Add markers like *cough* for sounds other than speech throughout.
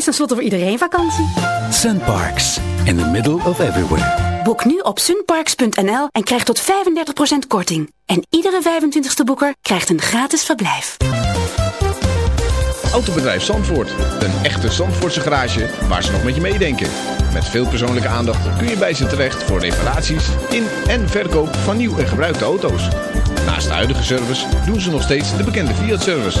is tenslotte voor iedereen vakantie. Sunparks, in the middle of everywhere. Boek nu op sunparks.nl en krijg tot 35% korting. En iedere 25e boeker krijgt een gratis verblijf. Autobedrijf Zandvoort. Een echte Zandvoortse garage waar ze nog met je meedenken. Met veel persoonlijke aandacht kun je bij ze terecht voor reparaties in en verkoop van nieuw en gebruikte auto's. Naast de huidige service doen ze nog steeds de bekende Fiat-service.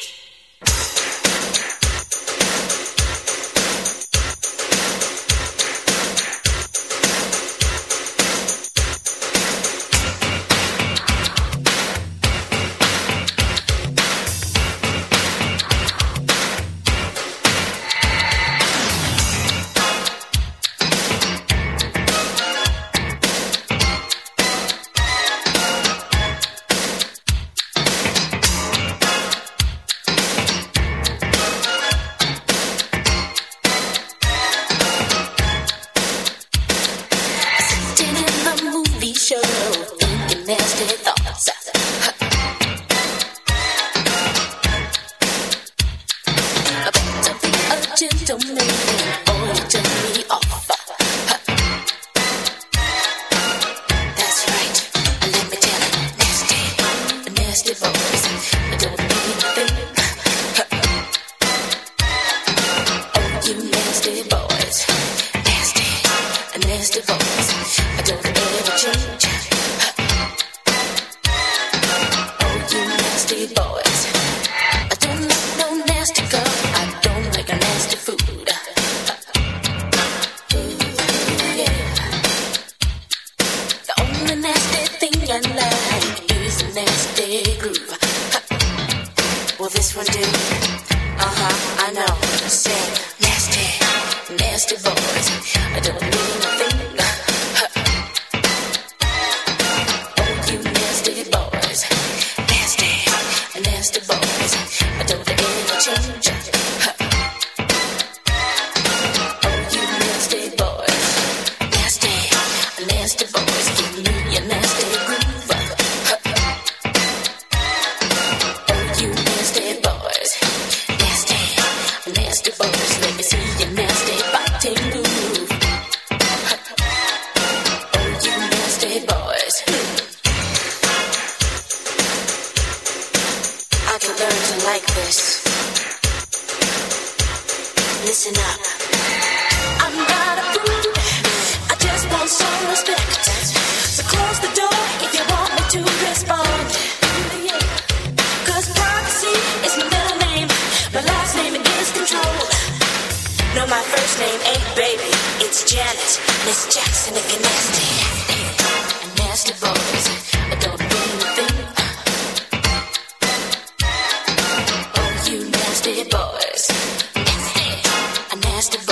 Nasty, nasty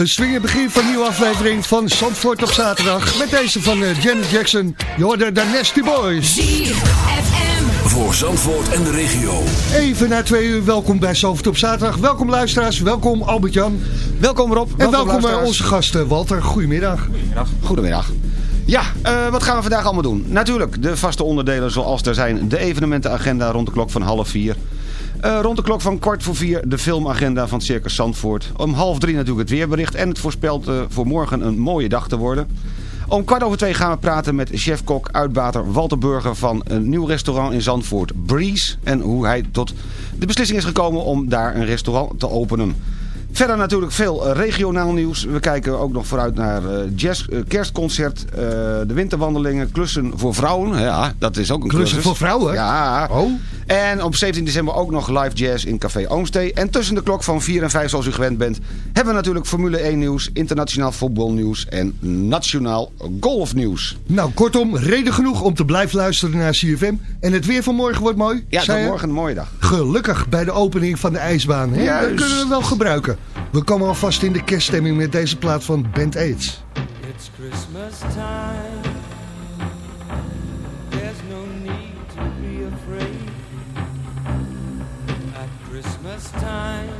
Een swingend begin van een nieuwe aflevering van Zandvoort op zaterdag. Met deze van eh, Janet Jackson. Je hoorde de Nasty Boys. ZFM. Voor Zandvoort en de regio. Even na twee uur, welkom bij Zandvoort op zaterdag. Welkom luisteraars, welkom Albert-Jan. Welkom Rob. En welkom bij luisteraars. onze gast eh, Walter. Goedemiddag. Goedemiddag. Ja, eh, wat gaan we vandaag allemaal doen? Natuurlijk, de vaste onderdelen zoals er zijn. De evenementenagenda rond de klok van half vier. Eh, rond de klok van kwart voor vier de filmagenda van Circus Zandvoort. Om half drie natuurlijk het weerbericht. En het voorspelt eh, voor morgen een mooie dag te worden. Om kwart over twee gaan we praten met chef-kok, uitbater Walter Burger van een nieuw restaurant in Zandvoort, Breeze. En hoe hij tot de beslissing is gekomen om daar een restaurant te openen. Verder natuurlijk veel eh, regionaal nieuws. We kijken ook nog vooruit naar jazz, kerstconcert, de winterwandelingen, klussen voor vrouwen. Ja, dat is ook een Klussen klus. voor vrouwen? Ja. Oh. En op 17 december ook nog live jazz in Café Oomstee. En tussen de klok van 4 en 5 zoals u gewend bent... hebben we natuurlijk Formule 1 nieuws, internationaal voetbalnieuws en nationaal golfnieuws. Nou, kortom, reden genoeg om te blijven luisteren naar CFM. En het weer van morgen wordt mooi. Ja, je? morgen een mooie dag. Gelukkig bij de opening van de ijsbaan. Hè? Juist. Dat kunnen we wel gebruiken. We komen alvast in de kerststemming met deze plaat van Band Aids. It's Christmas time. Christmas time,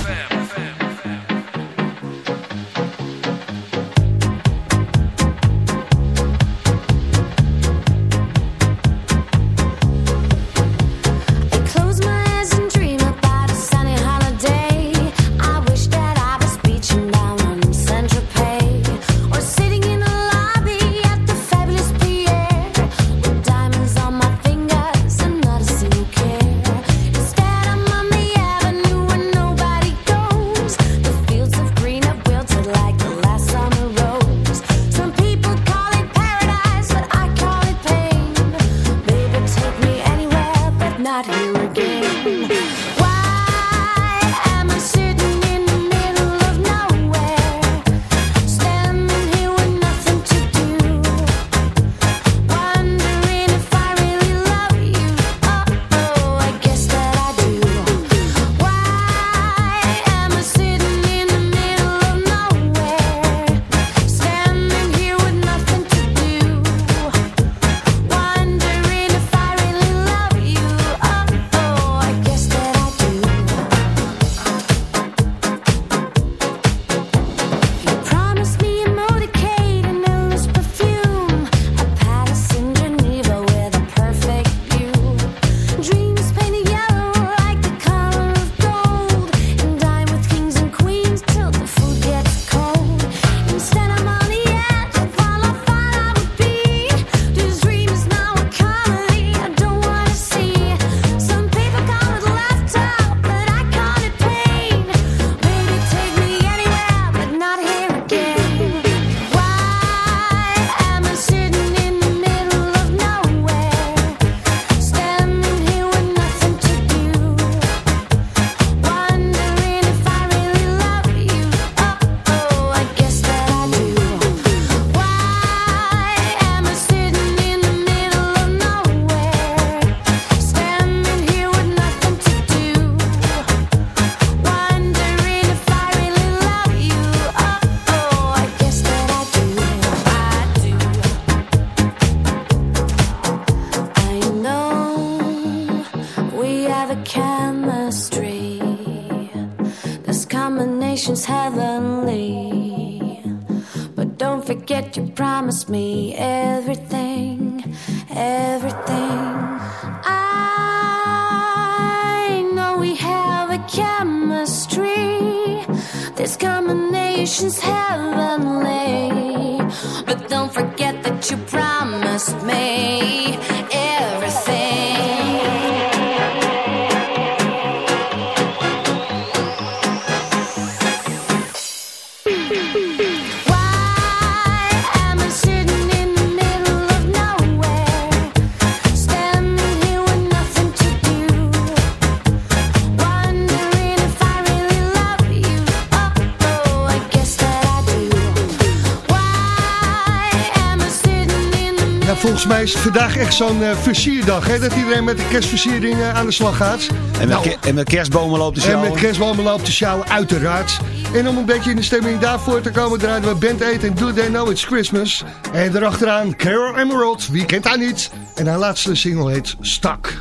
Echt zo'n eh, versierdag, hè? Dat iedereen met de kerstversiering eh, aan de slag gaat. En met, Nou, ke- en met kerstbomen loopt de en show. met kerstbomen loopt de sjouwen, uiteraard. En om een beetje in de stemming daarvoor te komen... draaien we Band 8 en Do They Know It's Christmas. En erachteraan Carol Emerald, wie kent haar niet? En haar laatste single heet Stak.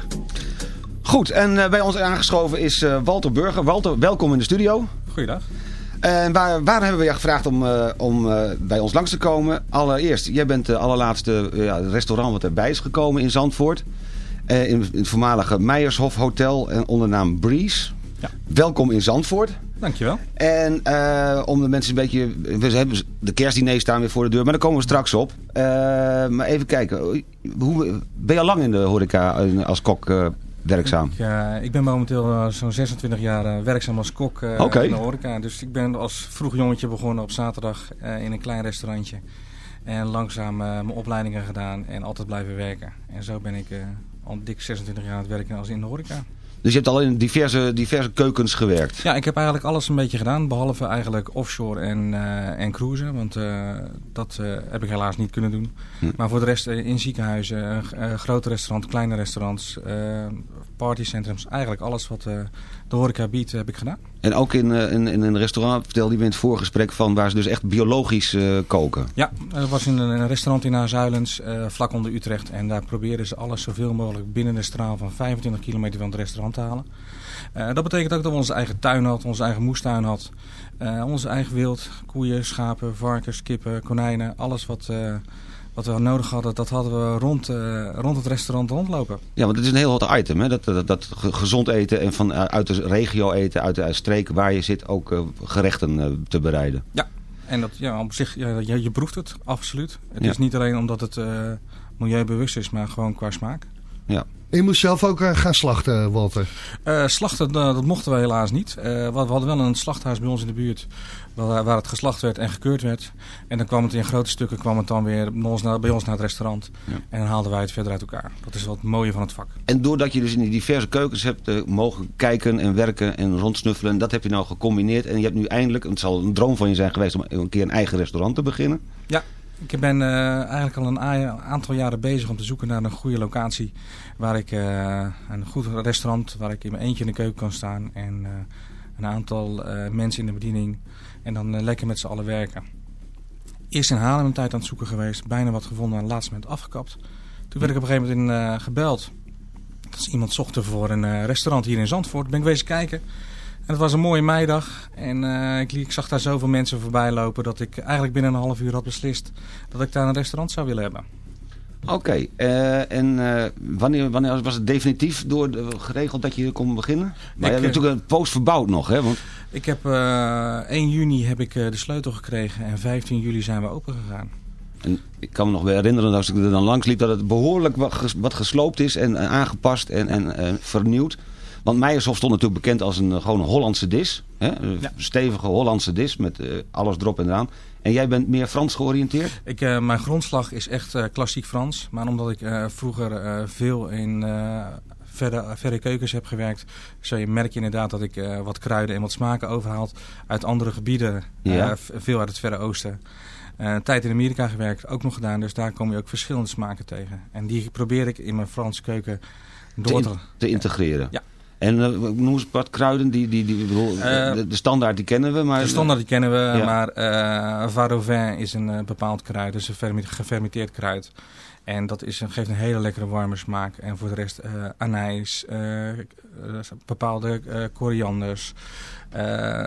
Goed, en eh, bij ons aangeschoven is Walter Burger. Walter, welkom in de studio. Goeiedag. En waar, waar hebben we je gevraagd om, eh, om eh, bij ons langs te komen? Allereerst, jij bent de allerlaatste eh, ja, restaurant wat erbij is gekomen in Zandvoort. Eh, in, in het voormalige Meijershof Hotel en onder naam Breeze. Ja. Welkom in Zandvoort. Dankjewel. En eh, om de mensen een beetje... We hebben de kerstdiner staan weer voor de deur, maar daar komen we straks op. Eh, maar even kijken. Hoe, ben je al lang in de horeca eh, als kok eh, werkzaam? Ik, eh, ik ben momenteel eh, zo'n 26 jaar eh, werkzaam als kok in de horeca. Dus ik ben als vroeg jongetje begonnen op zaterdag in een klein restaurantje. En langzaam mijn opleidingen gedaan en altijd blijven werken. En zo ben ik al dik 26 jaar aan het werken als in de horeca. Dus je hebt al in diverse, diverse keukens gewerkt. Ja, ik heb eigenlijk alles een beetje gedaan. Behalve eigenlijk offshore en, eh, en cruisen. Want eh, dat eh, heb ik helaas niet kunnen doen. Hm. Maar voor de rest in ziekenhuizen, grote restaurants, kleine restaurants, partycentrums. Eigenlijk alles wat de horeca biedt heb ik gedaan. En ook in, eh, in, in een restaurant vertelde je me in het voorgesprek van waar ze dus echt biologisch eh, koken. Ja, dat was in een, een restaurant in Zuilens, eh vlak onder Utrecht. En daar proberen ze alles zoveel mogelijk binnen de straal van 25 kilometer van het restaurant te halen. Eh, dat betekent ook dat we onze eigen tuin hadden, onze eigen moestuin had. Eh, onze eigen wild, koeien, schapen, varkens, kippen, konijnen. Alles wat, eh, wat we nodig hadden, dat hadden we rond, eh, rond het restaurant rondlopen. Ja, want het is een heel hot item. Hè? Dat, dat, dat ge- gezond eten en van, eh, uit de regio eten, uit de streek waar je zit ook eh, gerechten te bereiden. Ja, en dat, ja, op zich, ja, je, je proeft het, absoluut. Het Ja. is niet alleen omdat het milieubewust is, maar gewoon qua smaak. Ja. En je moest zelf ook eh, gaan slachten, Walter. Eh, slachten, eh, dat mochten we helaas niet. We, hadden wel een slachthuis bij ons in de buurt waar, waar het geslacht werd en gekeurd werd. En dan kwam het in grote stukken kwam het dan weer bij ons naar, bij ons naar het restaurant. Ja. En dan haalden wij het verder uit elkaar. Dat is wat het mooie van het vak. En doordat je dus in die diverse keukens hebt mogen kijken en werken en rondsnuffelen. Dat heb je nou gecombineerd. En je hebt nu eindelijk, het zal een droom van je zijn geweest om een keer een eigen restaurant te beginnen. Ja, ik ben eh, eigenlijk al een aantal jaren bezig om te zoeken naar een goede locatie. Waar ik eh, een goed restaurant, waar ik in mijn eentje in de keuken kan staan. En eh, een aantal mensen in de bediening. En dan lekker met z'n allen werken. Eerst in Haarlem een tijd aan het zoeken geweest. Bijna wat gevonden en laatst moment afgekapt. Toen werd ik op een gegeven moment in, gebeld. Dat iemand zocht voor een restaurant hier in Zandvoort. Ben ik wezen kijken. En het was een mooie meidag. En eh, ik, ik zag daar zoveel mensen voorbij lopen. Dat ik eigenlijk binnen een half uur had beslist. Dat ik daar een restaurant zou willen hebben. Oké, eh, en eh, wanneer, wanneer was het definitief door de, geregeld dat je kon beginnen? Maar je hebt natuurlijk een post verbouwd nog, hè? Want, Ik heb eh 1 juni heb ik de sleutel gekregen. En 15 juli zijn we open gegaan. en ik kan me nog wel herinneren als ik er dan langs liep dat het behoorlijk wat, ges- wat gesloopt is en, en aangepast en, en eh, vernieuwd. Want Meijershof stond natuurlijk bekend als een eh, gewoon een Hollandse dis. Hè? Een Ja. stevige Hollandse dis met eh, alles erop en eraan. En jij bent meer Frans georiënteerd? Ik, eh, mijn grondslag is echt klassiek Frans. Maar omdat ik vroeger veel in verre, verre keukens heb gewerkt... Zo je merk je inderdaad dat ik wat kruiden en wat smaken overhaalt uit andere gebieden. Ja. veel uit het Verre Oosten. Tijd in Amerika gewerkt, ook nog gedaan. Dus daar kom je ook verschillende smaken tegen. En die probeer ik in mijn Franse keuken Te, door in- te... te integreren? Ja. En eh, noem eens wat kruiden, die, die, die, bedoel, Eh, de, de standaard die kennen we. Maar, De standaard die kennen we, Ja. maar eh Varovin is een bepaald kruid. Dus een gefermenteerd kruid. En dat is, een- geeft een hele lekkere warme smaak. En voor de rest anijs, bepaalde korianders,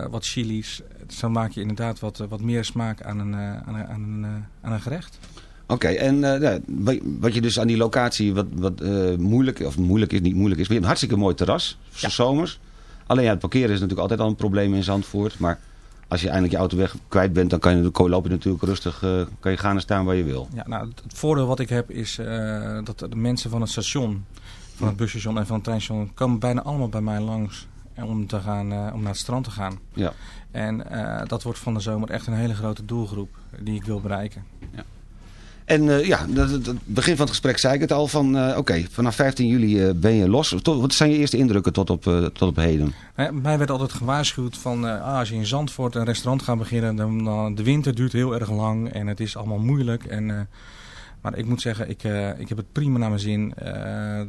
wat chilies. Dus dan maak je inderdaad wat, wat meer smaak aan een, aan een, aan een, aan een gerecht. Oké, en eh, ja, wat- je dus aan die locatie wat, wat eh, moeilijk, of moeilijk is, niet moeilijk is. We hebben een hartstikke mooi terras, voor zomers. Alleen ja, het parkeren is natuurlijk altijd al een probleem in Zandvoort. Maar als je eindelijk je auto weg kwijt bent, dan kan je, loop je natuurlijk rustig, eh, kan je gaan en staan waar je wil. Ja, nou, het voordeel wat ik heb is dat de mensen van het station, van het busstation en van het treinstation, komen bijna allemaal bij mij langs om, te gaan, om naar het strand te gaan. Ja. En dat wordt van de zomer echt een hele grote doelgroep die ik wil bereiken. En eh, ja, het begin van het gesprek zei ik het al van, eh, oké, vanaf 15 juli eh, ben je los. Tot- wat zijn je eerste indrukken tot op, tot op heden? Mij werd altijd gewaarschuwd van ah, als je in Zandvoort een restaurant gaat beginnen, dan, dan de winter duurt heel erg lang en het is allemaal moeilijk. En, maar ik moet zeggen, ik, ik heb het prima naar mijn zin. Er,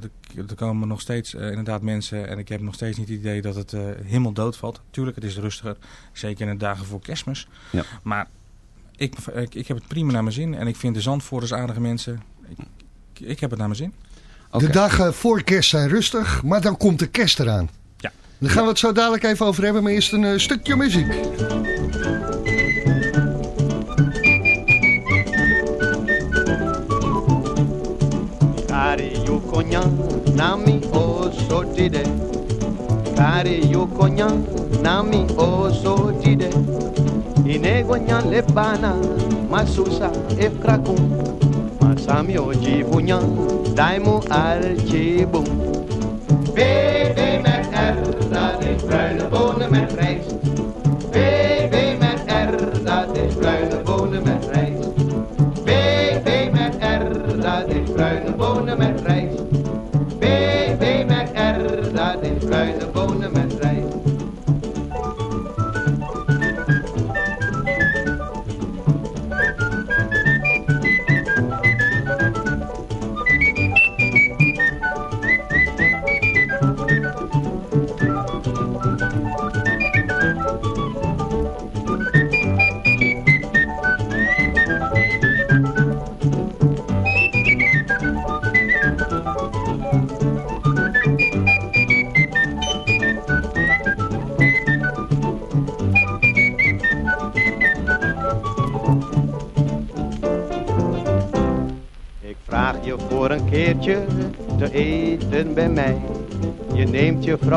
komen nog steeds inderdaad mensen en ik heb nog steeds niet het idee dat het helemaal doodvalt. Tuurlijk, het is rustiger, zeker in de dagen voor kerstmis. Ja. Maar ik, ik, ik heb het prima naar mijn zin en ik vind de Zandvoorters aardige mensen. Ik, ik heb het naar mijn zin. De dagen voor kerst zijn rustig, maar dan komt de kerst eraan. Ja. Daar gaan we het zo dadelijk even over hebben, maar eerst een eh, stukje muziek. Kari yukonya nami osotide nami osotide Inegonya lebana masusa efkrakum Masami ojibunya daimu alchibum BB met R, dat is bruine bonen met rijst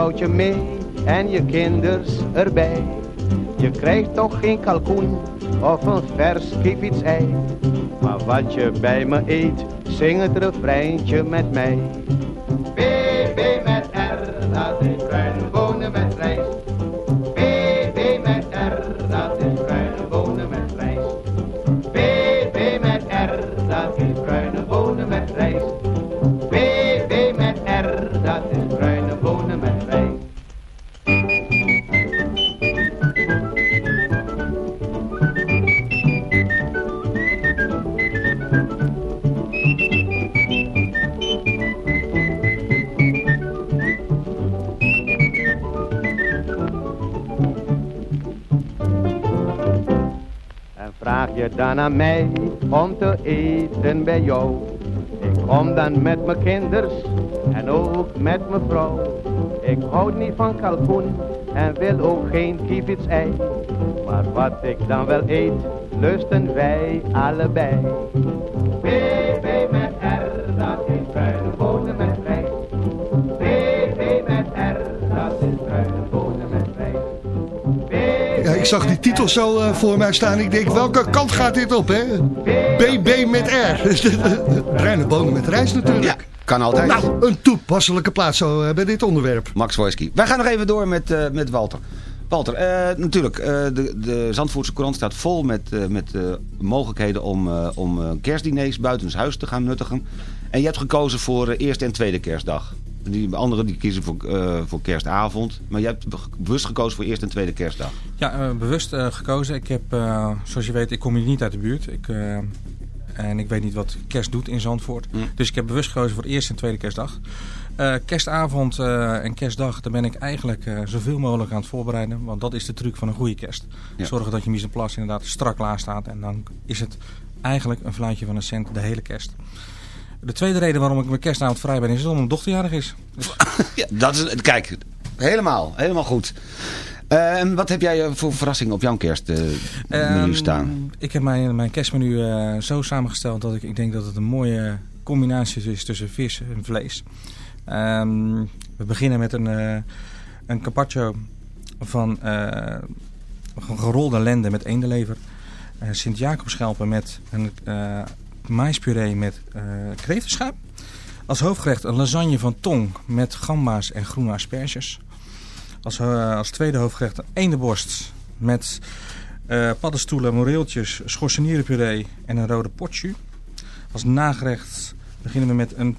vrouwtje mee en je kinders erbij. Je krijgt toch geen kalkoen of een vers ei. Maar wat je bij me eet, zing het refreintje met mij. Vraag je dan aan mij om te eten bij jou. Ik kom dan met mijn kinders en ook met mijn vrouw. Ik houd niet van kalkoen en wil ook geen ei. Maar wat ik dan wel eet, lusten wij allebei. Zag die titel zo eh, voor mij staan. Ik denk, welke kant gaat dit op, hè? BB met R. *laughs* Bruine bonen met rijst Ja, natuurlijk. kan altijd. Nou, een toepasselijke plaats zo eh, bij dit onderwerp. Max Wojski. Wij gaan nog even door met, eh, met Walter. Walter, natuurlijk, de, de Zandvoortse Courant staat vol met, met mogelijkheden om, om kerstdiners buitenshuis te gaan nuttigen. En je hebt gekozen voor eerste en tweede kerstdag. Die anderen die kiezen voor, eh, voor kerstavond. Maar je hebt be- bewust gekozen voor eerste en tweede kerstdag. Ja, eh, bewust eh, gekozen. Ik heb, zoals je weet, ik kom hier niet uit de buurt. Ik, en ik weet niet wat kerst doet in Zandvoort. Mm. Dus ik heb bewust gekozen voor eerste en tweede kerstdag. Kerstavond en kerstdag, daar ben ik eigenlijk zoveel mogelijk aan het voorbereiden. Want dat is de truc van een goede kerst. Ja. Zorgen dat je mise en place inderdaad strak klaar staat. En dan is het eigenlijk een fluitje van een cent de hele kerst. De tweede reden waarom ik mijn kerstavond vrij ben is omdat mijn dochter jarig is. Dus *laughs* Ja, dat is, kijk, helemaal, helemaal goed. Eh, en wat heb jij eh, voor verrassing op jouw kerstmenu Ehm, staan? Ik heb mijn, mijn kerstmenu eh, zo samengesteld dat ik, ik denk dat het een mooie combinatie is tussen vis en vlees. Ehm, we beginnen met een, eh, een carpaccio van eh, gerolde lenden met eendenlever. Uh, Sint-Jacobschelpen met een eh maispuree met kreeftenschuim. Als hoofdgerecht een lasagne van tong met gamba's en groene asperges. Als, eh, als tweede hoofdgerecht een eendenborst met eh, paddenstoelen, moreeltjes, schorsenierenpuree en een rode potjus. Als nagerecht beginnen we met een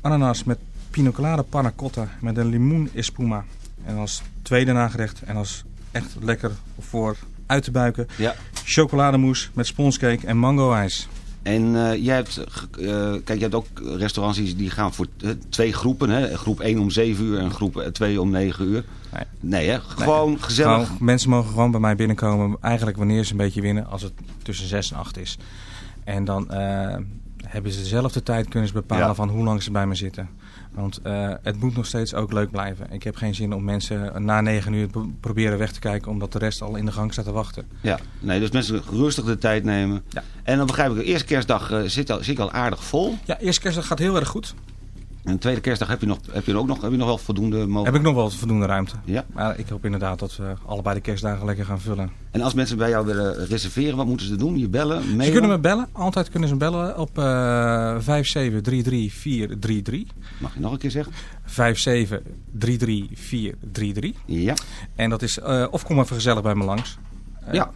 ananas met pina colada panna cotta met een limoen espuma. En als tweede nagerecht en als echt lekker voor uit te buiken, Ja. chocolademousse met sponscake en mango ijs. En eh, jij hebt, eh, kijk, je hebt ook restaurants die, gaan voor eh, twee groepen. Hè? Groep 1 om 7 uur en groep 2 om 9 uur. Nee. Nee, hè? gewoon gezellig. Mensen mogen gewoon bij mij binnenkomen, eigenlijk wanneer ze een beetje winnen, als het tussen 6 en 8 is. En dan eh, hebben ze dezelfde tijd kunnen ze bepalen Ja. van hoe lang ze bij me zitten. Want eh, het moet nog steeds ook leuk blijven. Ik heb geen zin om mensen na 9 uur pro- proberen weg te kijken, omdat de rest al in de gang staat te wachten. Ja, nee, dus mensen rustig de tijd nemen. Ja. En dan begrijp ik, de eerste kerstdag eh, zit, al, zit al aardig vol. Ja, eerste kerstdag gaat heel erg goed. En de tweede kerstdag heb je, nog, heb je ook nog, heb je nog wel voldoende mogelijk. Heb ik nog wel voldoende ruimte. Ja. Maar ik hoop inderdaad dat we allebei de kerstdagen lekker gaan vullen. En als mensen bij jou willen reserveren, wat moeten ze doen? Je bellen, mailen? Ze kunnen me bellen. Altijd kunnen ze bellen op eh 5733433. Mag je nog een keer zeggen? 5733433. Ja. En dat is, eh, of kom even gezellig bij me langs. Eh, ja.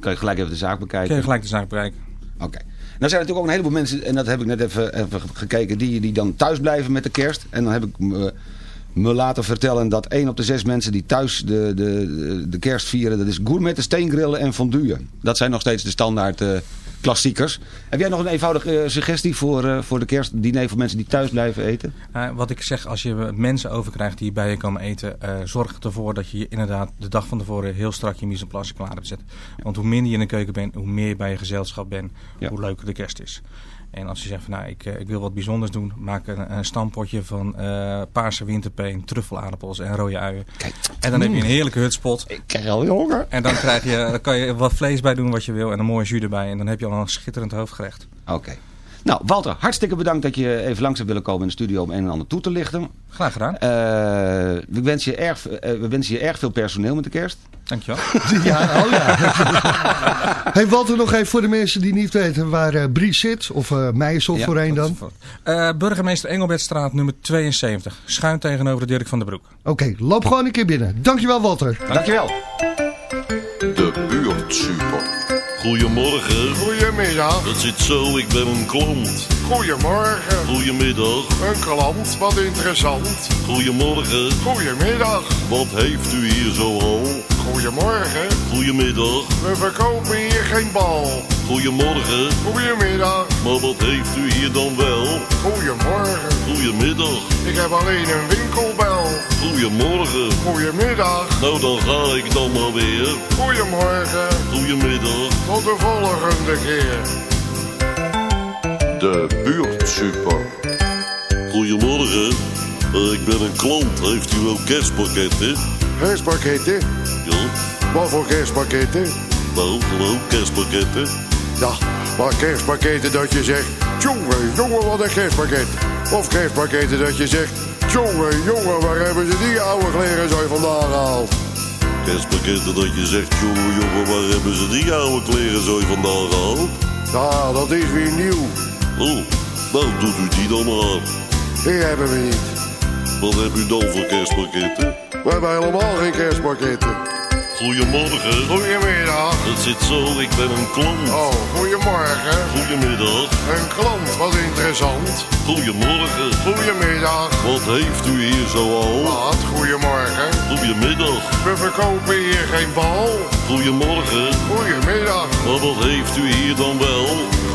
Kan je gelijk even de zaak bekijken. Kun je gelijk de zaak bereiken. Oké. Nou zijn natuurlijk ook een heleboel mensen, en dat heb ik net even, even gekeken, die, die dan thuis blijven met de kerst. En dan heb ik me, me laten vertellen dat één op de zes mensen die thuis de, de, de kerst vieren, dat is gourmetten, steengrillen en fondue. Dat zijn nog steeds de standaard eh, klassiekers. Heb jij nog een eenvoudige eh, suggestie voor, eh, voor de kerstdiner voor mensen die thuis blijven eten? Eh, wat ik zeg, als je mensen overkrijgt die bij je komen eten, zorg ervoor dat je inderdaad de dag van tevoren heel strak je mise en place klaar hebt zetten. Want hoe minder je in de keuken bent, hoe meer je bij je gezelschap bent, Ja. hoe leuker de kerst is. En als je zegt van nou, ik, ik wil wat bijzonders doen, maak een, een stampotje van paarse winterpeen, truffelaardappels en rode uien. Kijk. En dan heb je een heerlijke hutspot. Ik krijg al honger. En dan, krijg je, dan kan je wat vlees bij doen wat je wil en een mooie jus erbij. En dan heb je al een schitterend hoofdgerecht. Oké. Nou, Walter, hartstikke bedankt dat je even langs hebt willen komen in de studio om een en ander toe te lichten. Graag gedaan. Eh, we, wensen je erg, eh, we wensen je erg veel personeel met de kerst. Dankjewel. *laughs* Ja, oh ja. *laughs* hey, Walter, nog even voor de mensen die niet weten waar eh Brie zit. Of eh Meijersof Ja, voorheen dat dan. Eh, burgemeester Engelbertstraat nummer 72. Schuin tegenover de Dirk van der Broek. Oké, loop gewoon een keer binnen. Dankjewel, Walter. Dankjewel. De buurt super. Goedemorgen. Goedemiddag. Het zit zo, ik ben een klant. Goedemorgen. Goedemiddag. Een klant, wat interessant. Goedemorgen. Goedemiddag. Wat heeft u hier zo al? Goedemorgen. Goedemiddag. We verkopen hier geen bal. Goedemorgen. Goedemiddag. Maar wat heeft u hier dan wel? Goedemorgen. Goedemiddag. Ik heb alleen een winkelbel. Goedemorgen. Goedemiddag. Nou, dan ga ik dan maar weer. Goedemorgen. Goedemiddag. Tot de volgende keer. De buurt super. Goedemorgen. Ik ben een klant. Heeft u wel kerstpakketten? Kerstpakketten? Ja. Wat voor kerstpakketten? Nou, gewoon kerstpakketten. Ja, maar kerstpakketten dat je zegt... Jongen, jongen, wat een kerstpakket. Of kerstpakketten dat je zegt... Jongen, jongen, waar hebben ze die oude kleren zo vandaan gehaald? Kerstpakketten dat je zegt, jongen, jongen, waar hebben ze die oude kleren zo vandaan gehaald? Ja, dat is weer nieuw. Oh, nou doet u die dan maar. Die hebben we niet. Wat heb u dan voor kerstpakketten? We hebben helemaal geen kerstpakketten. Goedemorgen. Goedemiddag. Het zit zo, ik ben een klant. Oh, goedemorgen. Goedemiddag. Een klant, wat interessant. Goedemorgen. Goedemiddag. Wat heeft u hier zo al? Wat, goedemorgen. Goedemiddag. We verkopen hier geen bal. Goedemorgen. Goedemiddag. Maar wat heeft u hier dan wel?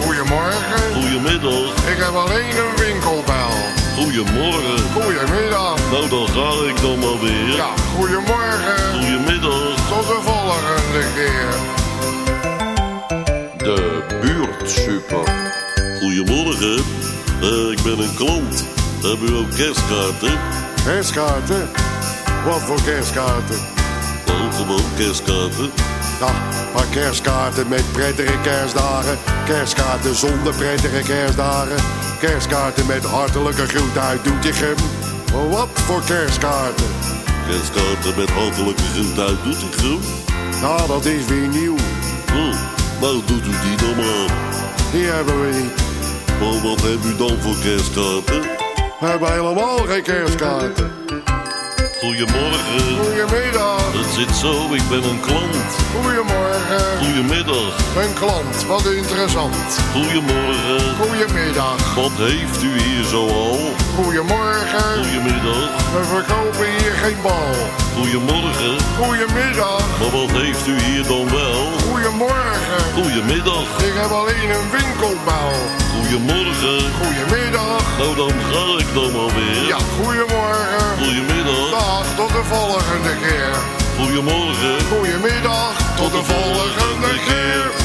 Goedemorgen. Goedemiddag. Ik heb alleen een winkelbel. Goedemorgen. Goedemiddag. Nou, dan ga ik dan maar weer. Ja, goedemorgen. Goedemiddag. Tot de volgende keer. De buurt super. Goedemorgen. Eh, ik ben een klant. Hebben u ook kerstkaarten? Kerstkaarten? Wat voor kerstkaarten? Oh, gewoon kerstkaarten. Ja, paar kerstkaarten met prettige kerstdagen. Kerstkaarten zonder prettige kerstdagen. Kerstkaarten met hartelijke groet uit Doetinchem. Wat voor kerstkaarten? Kerstkaarten met hartelijke groet uit Doetinchem. Nou, dat is weer nieuw. Oh, nou doet u die dan maar. Die hebben we niet. Maar wat hebt u dan voor kerstkaarten? We hebben helemaal geen kerstkaarten. Goedemorgen. Goedemiddag. Het zit zo, ik ben een klant. Goedemorgen. Goedemiddag. Een klant, wat interessant. Goedemorgen. Goedemiddag. Wat heeft u hier zoal? Goedemorgen. Goedemiddag. We verkopen hier geen bal. Goedemorgen. Goedemiddag. Maar wat heeft u hier dan wel? Goedemorgen. Goedemiddag. Ik heb alleen een winkelbouw. Goedemorgen. Goedemiddag. Nou, dan ga ik dan alweer. Ja, goedemorgen. Goedemiddag. Dag, tot de volgende keer. Goedemorgen. Goedemiddag, tot de volgende keer.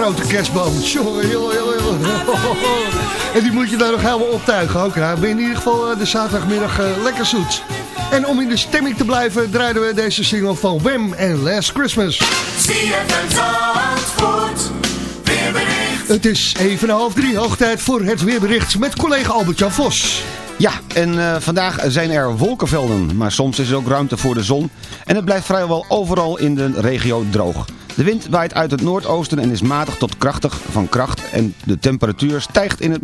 Grote kerstboom. Jongen, jongen, jongen. En die moet je dan nog helemaal optuigen ook. Nou, ben je in ieder geval eh, de zaterdagmiddag eh, lekker zoet. En om in de stemming te blijven draaien we deze single van Wem en Last Christmas. ZFM Zandvoort, weerbericht. Het is even half drie, hoog tijd voor het weerbericht met collega Albert-Jan Vos. Ja, en eh, vandaag zijn er wolkenvelden, maar soms is er ook ruimte voor de zon. En het blijft vrijwel overal in de regio droog. De wind waait uit het noordoosten en is matig tot krachtig van kracht. En de temperatuur stijgt in, het,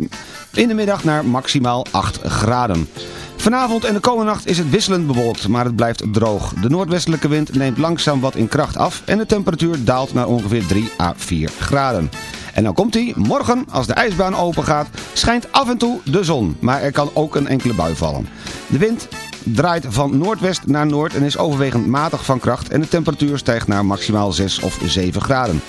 in de middag naar maximaal 8 graden. Vanavond en de komende nacht is het wisselend bewolkt, maar het blijft droog. De noordwestelijke wind neemt langzaam wat in kracht af en de temperatuur daalt naar ongeveer 3 à 4 graden. En dan komt hij, morgen als de ijsbaan open gaat, schijnt af en toe de zon. Maar er kan ook een enkele bui vallen. De wind draait van noordwest naar noord en is overwegend matig van kracht. En de temperatuur stijgt naar maximaal 6 of 7 graden.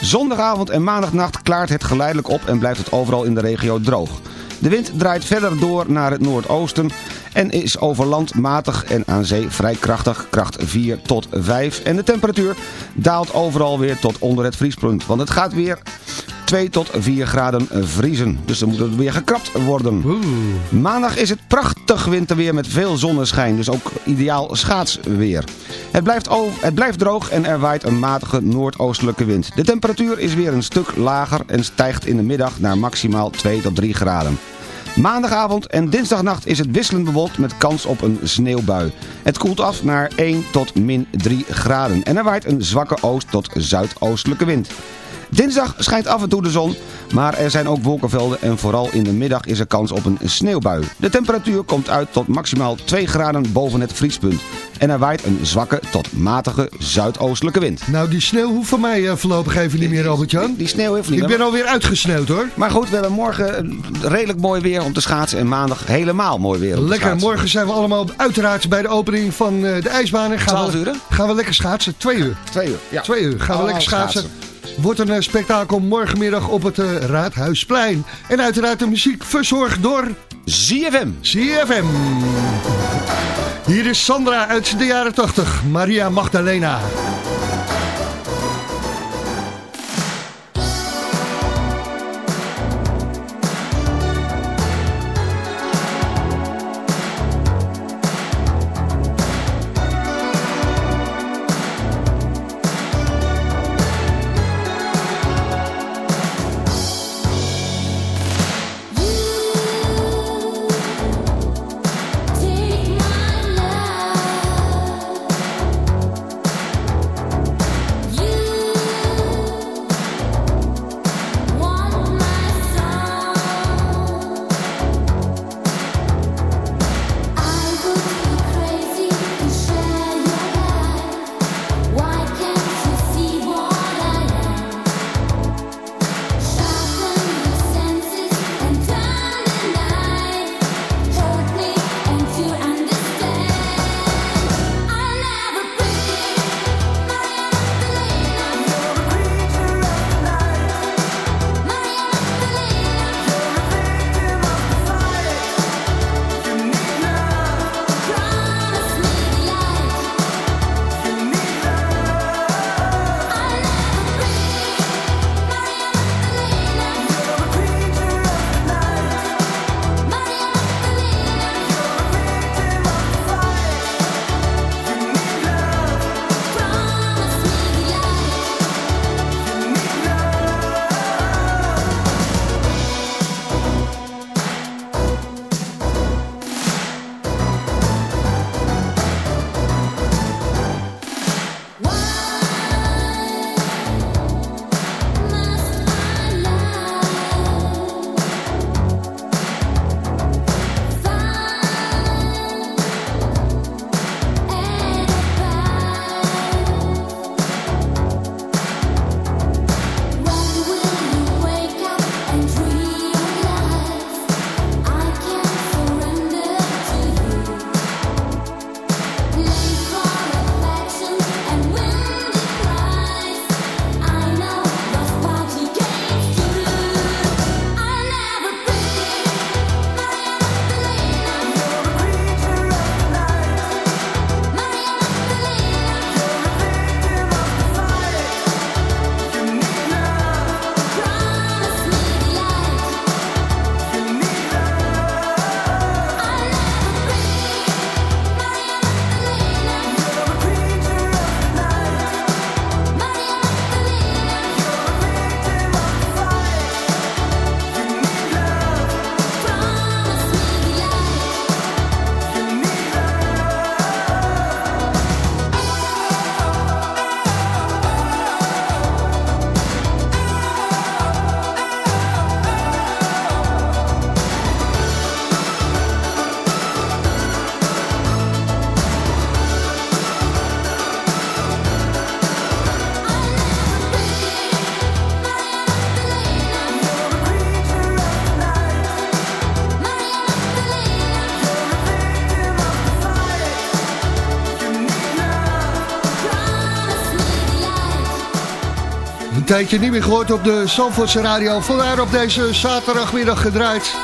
Zondagavond en maandagnacht klaart het geleidelijk op en blijft het overal in de regio droog. De wind draait verder door naar het noordoosten en is over land matig en aan zee vrij krachtig, kracht 4 tot 5. En de temperatuur daalt overal weer tot onder het vriespunt, want het gaat weer 2 tot 4 graden vriezen. Dus dan moet het weer gekrapt worden. Maandag is het prachtig winterweer met veel zonneschijn, dus ook ideaal schaatsweer. Het blijft, over, het blijft droog en er waait een matige noordoostelijke wind. De temperatuur is weer een stuk lager en stijgt in de middag naar maximaal 2 tot 3 graden. Maandagavond en dinsdagnacht is het wisselend bewolkt met kans op een sneeuwbui. Het koelt af naar 1 tot min 3 graden en er waait een zwakke oost tot zuidoostelijke wind. Dinsdag schijnt af en toe de zon, maar er zijn ook wolkenvelden en vooral in de middag is er kans op een sneeuwbui. De temperatuur komt uit tot maximaal 2 graden boven het vriespunt. En er waait een zwakke tot matige zuidoostelijke wind. Nou, die sneeuw hoeft van mij eh, voorlopig even niet meer, Albert-Jan. Die sneeuw heeft niet. Ik ben alweer uitgesneeuwd hoor. Maar goed, we hebben morgen redelijk mooi weer om te schaatsen en maandag helemaal mooi weer om te Lekker, morgen zijn we allemaal uiteraard bij de opening van eh, de ijsbaan. En gaan 12 we, uur? Gaan we lekker schaatsen. Twee uur. Twee uur, ja. Twee uur. Gaan we lekker schaatsen. Wordt een eh, spektakel morgenmiddag op het eh, Raadhuisplein. En uiteraard de muziek verzorgd door... ZFM. ZFM. Hier is Sandra uit de jaren 80. Maria Magdalena. Tijdje niet meer gehoord op de Zandvoortse radio. Vandaar op deze zaterdagmiddag gedraaid.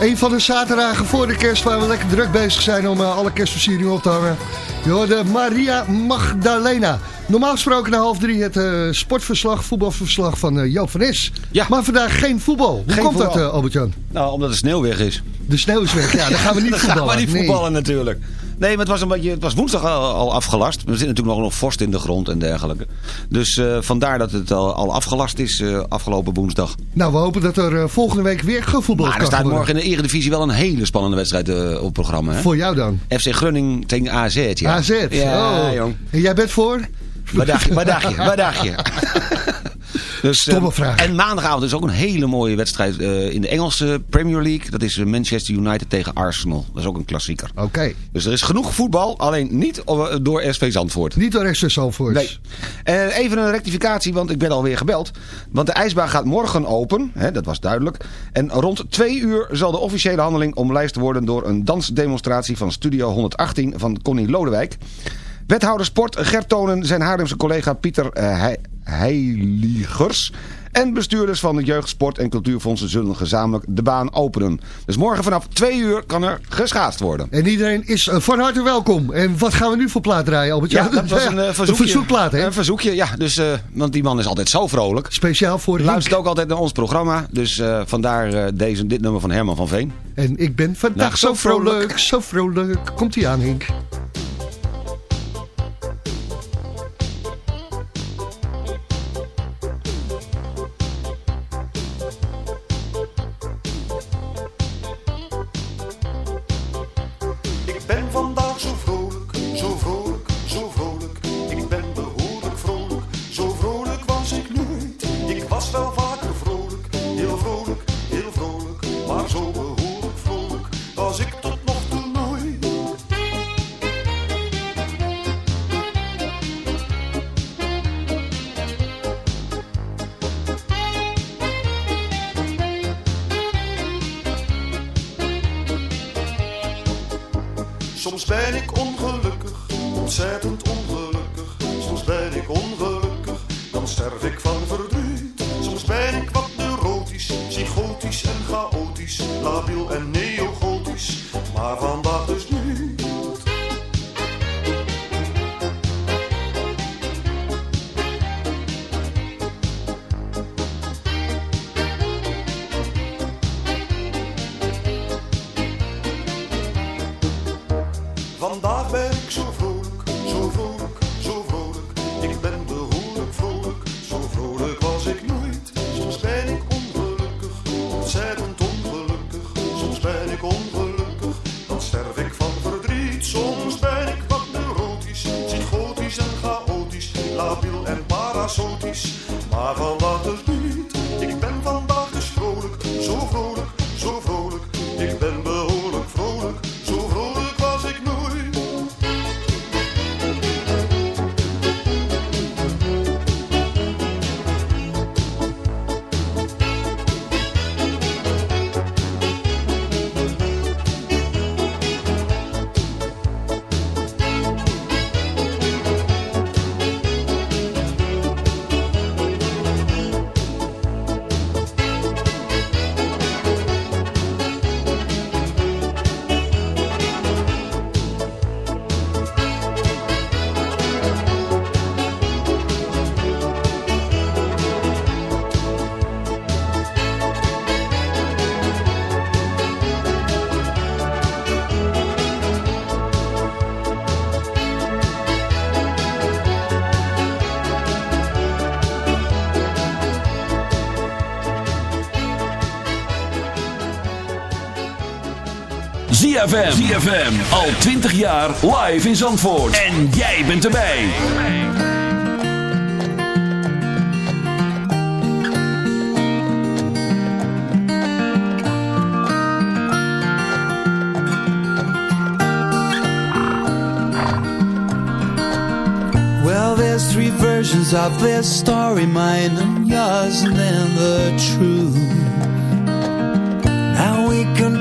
Een van de zaterdagen voor de kerst waar we lekker druk bezig zijn om uh, alle kerstversieringen op te hangen. Je hoorde Maria Magdalena. Normaal gesproken na half drie het uh, sportverslag, voetbalverslag van uh, Joop van Is. Ja. Maar vandaag geen voetbal. Hoe Geen komt voetbal. dat, Albert-Jan? Nou, omdat de sneeuw weg is. De sneeuw is weg. Ja, dan gaan we *laughs* niet Dan voetballen. gaan we niet Nee. voetballen natuurlijk. Nee, maar het was, een beetje, het was woensdag al, al afgelast. Er zit natuurlijk nog, nog vorst in de grond en dergelijke. Dus eh, vandaar dat het al, al afgelast is eh, afgelopen woensdag. Nou, we hopen dat er uh, volgende week weer gevoetbald Maar er kan staat worden. morgen in de Eredivisie wel een hele spannende wedstrijd op het programma. Hè? Voor jou dan? FC Grunning tegen AZ. Ja. AZ? Ja, oh. jong. En jij bent voor? Wat dacht je? Wat dacht je? Wat dacht je? *laughs* Dus, Stomme eh, vraag. En maandagavond is ook een hele mooie wedstrijd uh, in de Engelse Premier League. Dat is uh, Manchester United tegen Arsenal. Dat is ook een klassieker. Oké. Okay. Dus er is genoeg voetbal, alleen niet door SV Zandvoort. Niet door SV Zandvoort. Nee. Uh, even een rectificatie, want ik ben alweer gebeld. Want de ijsbaan gaat morgen open, hè, dat was duidelijk. En rond twee uur zal de officiële handeling omlijst worden... door een dansdemonstratie van Studio 118 van Connie Lodewijk. Wethouder Sport Gert Tonen, zijn Haarlemse collega Pieter uh, Heiligers... en bestuurders van de Jeugd, Sport en Cultuurfondsen zullen gezamenlijk de baan openen. Dus morgen vanaf twee uur kan er geschaatst worden. En iedereen is uh, van harte welkom. En wat gaan we nu voor plaat draaien, Albert? Ja, dat was *laughs* een uh, verzoekje. Een verzoekplaat, hè? Een verzoekje, ja. Dus, uh, want die man is altijd zo vrolijk. Speciaal voor Luistert ook altijd naar ons programma. Dus vandaar deze, dit nummer van Herman van Veen. En ik ben vandaag nou, zo vrolijk, vrolijk, zo vrolijk. Komt hij aan, Hink. Ben vandaag ZFM. ZFM. Al 20 jaar live in Zandvoort. En jij bent erbij. Well, there's three versions of this story, mine and yours, and then the truth.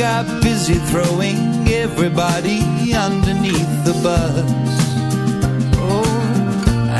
got busy throwing everybody underneath the bus.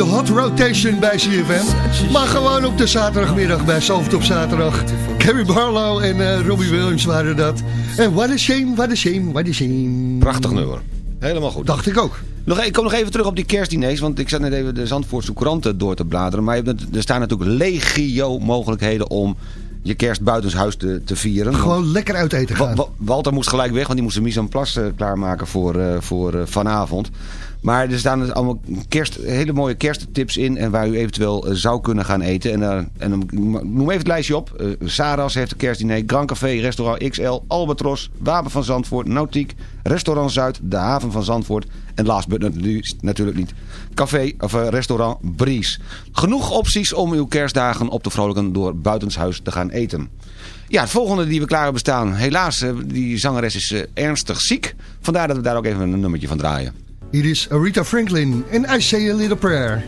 De hot rotation bij CFM. Maar gewoon op de zaterdagmiddag bij Zalvert op zaterdag. Carrie Barlow en eh, Robbie Williams waren dat. En what a shame, what a shame, what a shame. Prachtig nummer. Helemaal goed. Dacht ik ook. Nog, ik kom nog even terug op die kerstdiners, want ik zat net even de Zandvoortse kranten door te bladeren. Maar er staan natuurlijk legio mogelijkheden om je kerst buitenshuis te, te vieren. Gewoon lekker uit eten gaan. Wa- Wa- Walter moest gelijk weg, want die moest de mise en place eh, klaarmaken voor, eh, voor eh, vanavond. Maar er staan dus allemaal kerst, hele mooie kersttips in en waar u eventueel zou kunnen gaan eten. En, en noem even het lijstje op. Eh, Saras heeft een kerstdiner, Grand Café, Restaurant XL, Albatros, Wapen van Zandvoort, Nautiek, Restaurant Zuid, De Haven van Zandvoort en last but not least natuurlijk niet, Café of eh, Restaurant Bries. Genoeg opties om uw kerstdagen op te vrolijken door buitenshuis te gaan eten. Ja, het volgende die we klaar hebben staan. Helaas, eh, die zangeres is eh, ernstig ziek. Vandaar dat we daar ook even een nummertje van draaien. Hier is Aretha Franklin en I Say a Little Prayer.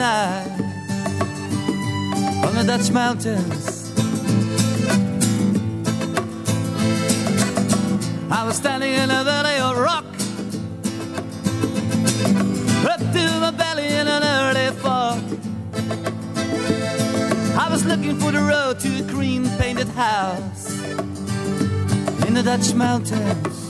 Night on the Dutch mountains. I was standing in a valley of rock up to my belly in an early fog. I was looking for the road to a green painted house in the Dutch mountains.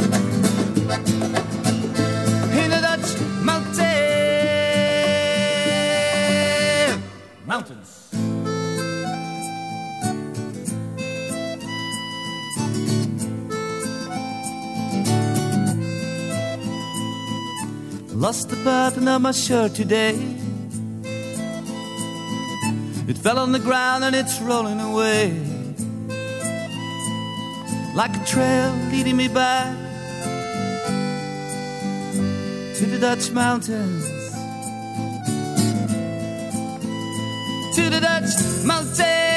Lost the button of my shirt today. It fell on the ground and it's rolling away. Like a trail leading me back to the Dutch mountains. To the Dutch mountains. Mountains.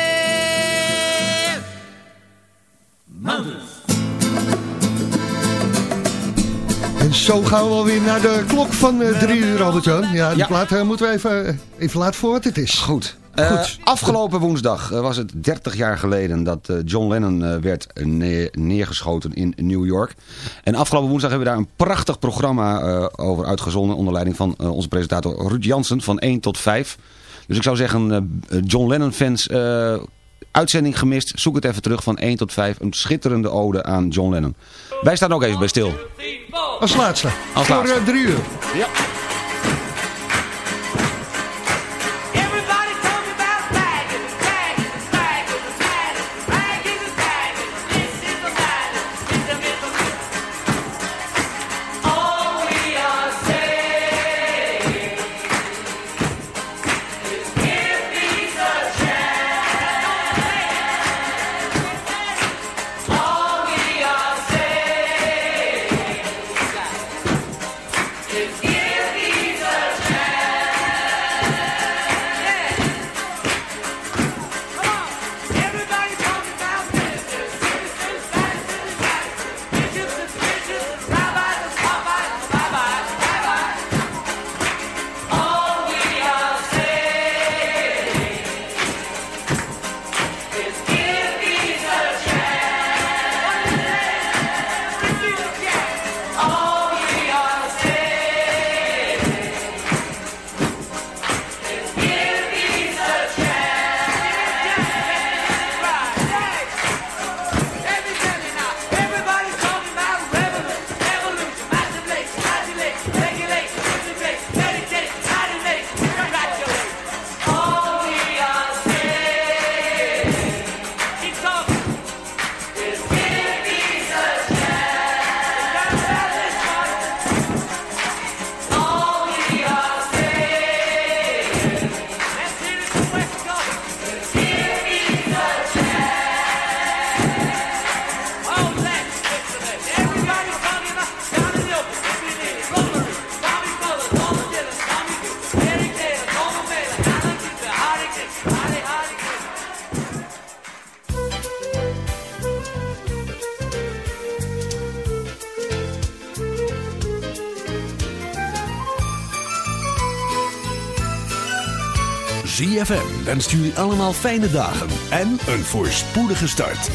Zo gaan we alweer naar de klok van eh, drie uur, Albert-Jan. Ja, die Ja. plaat eh, moeten we even, eh, even laten voor wat het is. Goed. Eh, afgelopen woensdag was het 30 jaar geleden dat John Lennon werd ne- neergeschoten in New York. En afgelopen woensdag hebben we daar een prachtig programma over uitgezonden onder leiding van onze presentator Ruud Jansen van 1 tot 5. Dus ik zou zeggen, John Lennon fans, eh, uitzending gemist, zoek het even terug van 1 tot 5. Een schitterende ode aan John Lennon. Wij staan ook even bij stil. Als laatste. Als voor laatste. eh, drie uur. Ja. ZFM wenst jullie allemaal fijne dagen en een voorspoedige start.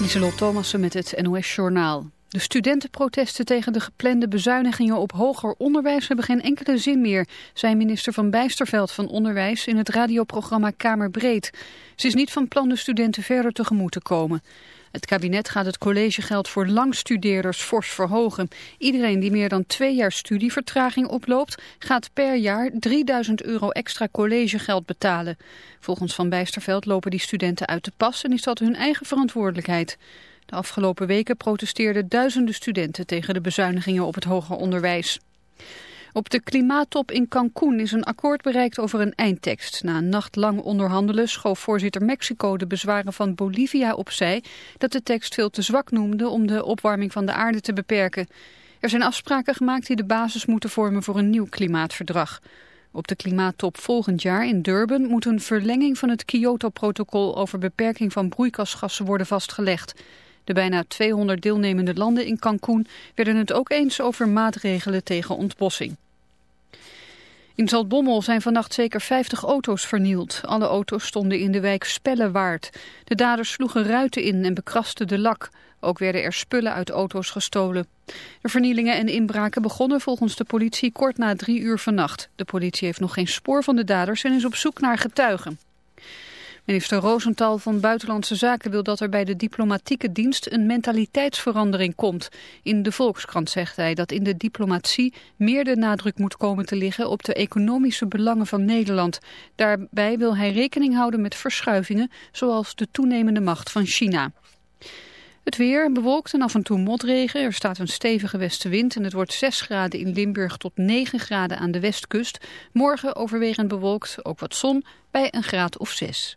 Lieselot Thomassen met het NOS-journaal. De studentenprotesten tegen de geplande bezuinigingen op hoger onderwijs hebben geen enkele zin meer, zei minister van Bijsterveld van Onderwijs in het radioprogramma Kamerbreed. Ze is niet van plan de studenten verder tegemoet te komen. Het kabinet gaat het collegegeld voor langstudeerders fors verhogen. Iedereen die meer dan twee jaar studievertraging oploopt, gaat per jaar 3000 euro extra collegegeld betalen. Volgens Van Bijsterveld lopen die studenten uit de pas en is dat hun eigen verantwoordelijkheid. De afgelopen weken protesteerden duizenden studenten tegen de bezuinigingen op het hoger onderwijs. Op de klimaattop in Cancún is een akkoord bereikt over een eindtekst. Na een nacht lang onderhandelen schoof voorzitter Mexico de bezwaren van Bolivia opzij... dat de tekst veel te zwak noemde om de opwarming van de aarde te beperken. Er zijn afspraken gemaakt die de basis moeten vormen voor een nieuw klimaatverdrag. Op de klimaattop volgend jaar in Durban moet een verlenging van het Kyoto-protocol over beperking van broeikasgassen worden vastgelegd. De bijna 200 deelnemende landen in Cancún werden het ook eens over maatregelen tegen ontbossing. In Zaltbommel zijn vannacht zeker 50 auto's vernield. Alle auto's stonden in de wijk Spellewaard. De daders sloegen ruiten in en bekrasten de lak. Ook werden er spullen uit auto's gestolen. De vernielingen en inbraken begonnen volgens de politie kort na drie uur vannacht. De politie heeft nog geen spoor van de daders en is op zoek naar getuigen. Minister Rosenthal van Buitenlandse Zaken wil dat er bij de diplomatieke dienst een mentaliteitsverandering komt. In de Volkskrant zegt hij dat in de diplomatie meer de nadruk moet komen te liggen op de economische belangen van Nederland. Daarbij wil hij rekening houden met verschuivingen zoals de toenemende macht van China. Het weer bewolkt en af en toe motregen. Er staat een stevige westenwind en het wordt 6 graden in Limburg tot 9 graden aan de westkust. Morgen overwegend bewolkt, ook wat zon, bij een graad of 6.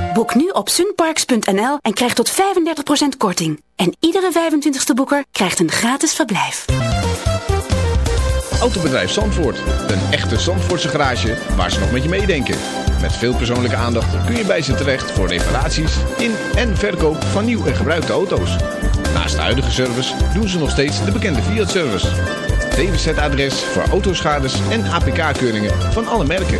Boek nu op sunparks.nl en krijg tot 35% korting. En iedere 25ste boeker krijgt een gratis verblijf. Autobedrijf Zandvoort. Een echte Zandvoortse garage waar ze nog met je meedenken. Met veel persoonlijke aandacht kun je bij ze terecht voor reparaties in en verkoop van nieuw en gebruikte auto's. Naast de huidige service doen ze nog steeds de bekende Fiat-service. DWZ-adres voor autoschades en APK-keuringen van alle merken.